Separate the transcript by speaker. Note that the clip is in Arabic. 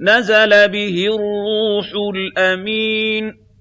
Speaker 1: نَزَلَ بِهِ الرُّوحُ الْأَمِينُ.